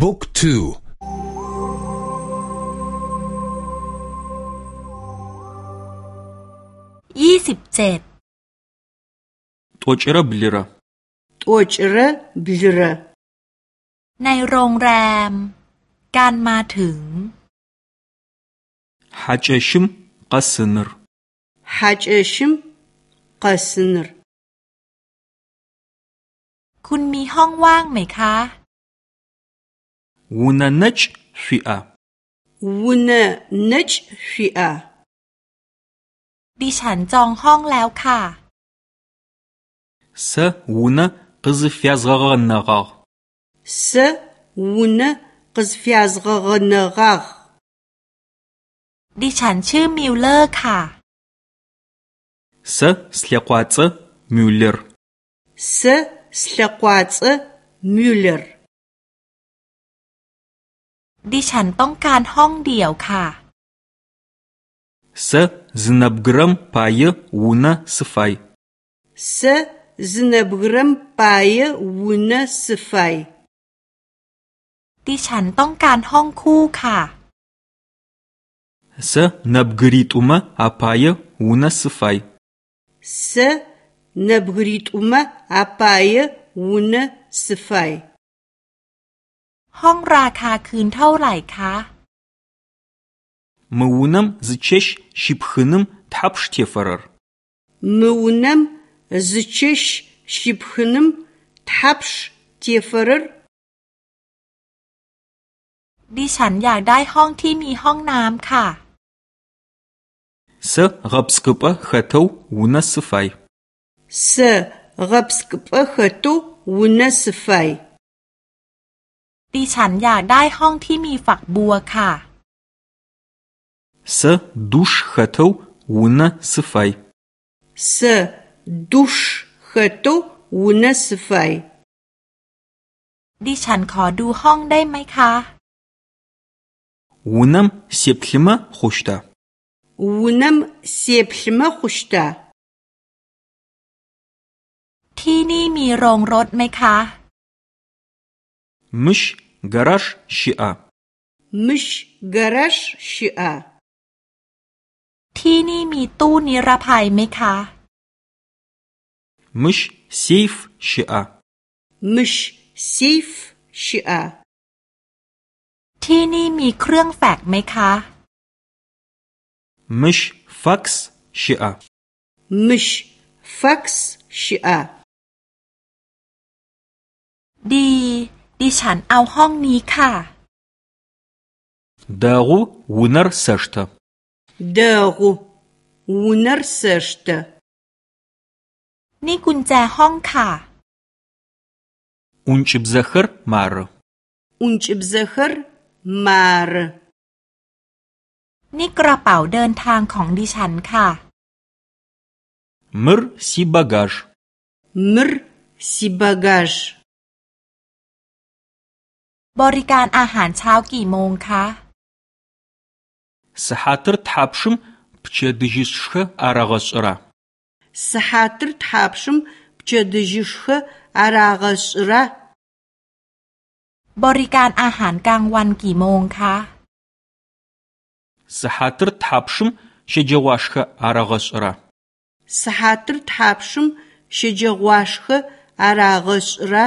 บุ๊กทูยี่สิบเจ็ดตัวจระบลิระตัวจระบลิระในโรงแรม การมาถึงฮัจชิมกัสนร์ฮัจชิมกัสนร์คุณมีห้องว่างไหมคะ วุนนัชฟิอาวุนนัชฟิอาดิฉันจองห้องแล้วค่ะเซวุนกซฟิอาซกกันนกาเซวุนกซฟิอาซกกันนกาดิฉันชื่อมิลเลอร์ค่ะเซสเลก ดิฉันต้องการห้องเดี่ยวค่ะเซซนับกรัมปายวูนาสไฟเซซนับกรัมปายวูนาสไฟดิฉันต้องการห้องคู่ค่ะเซนับกริตุมาอาป ห้องราคาคืนเท่าไหร่คะมือวนำซิเชชชิบขนึมทับสเทฟเรอร์มือวนำซิเชชชิบขนึมทับสเทฟเรอร์ดิฉันอยากได้ห้องที่มีห้องน้ำค่ะเซรับสกุปะขัต ดิฉันอยากได้ห้องที่มีฝักบัวค่ะเซดูชเขตวุนสไฟเซดูชเขตวุนสไฟดิฉันขอดูห้องได้ไหมคะวุนมเสียบขมะขุชตาวุนมเสียบขมะขุชตาที่นี่มีโรงรถไหมคะ مش гараж щыӏа. Мыщ гараж щыӏа. ที่นี่มีตู้นิรภัยไหมคะ Мыщ сейф щыӏа. Мыщ сейф щыӏа. ที่นี่มีเครื่องแฟกไหมคะ Мыщ факс щыӏа. Мыщ факс щыӏа. ดี ดิฉันเอาห้องนี้ค่ะดากูวูนร์เซชต์ดากูวูนร์เซชต์นี่กุญแจห้องค่ะอุนชิบเซฮร์มาร์อุนชิบเซฮร์มาร์นี่กระเป๋าเดินทางของดิฉันค่ะมร์ซีบากาจมร์ซี บากาจบริการอาหารเช้ากี่โมงคะสหัตร์ทับชุมพเจดิจิชะอารากสระสหัตร์ทับชุมพเจดิจิชะอารากสระบริการอาหารกลางวันกี่โมงคะสหัตร์ทับชุมเชจวาชะอารากสระสหัตร์ทับชุมเชจวาชะอารากสระ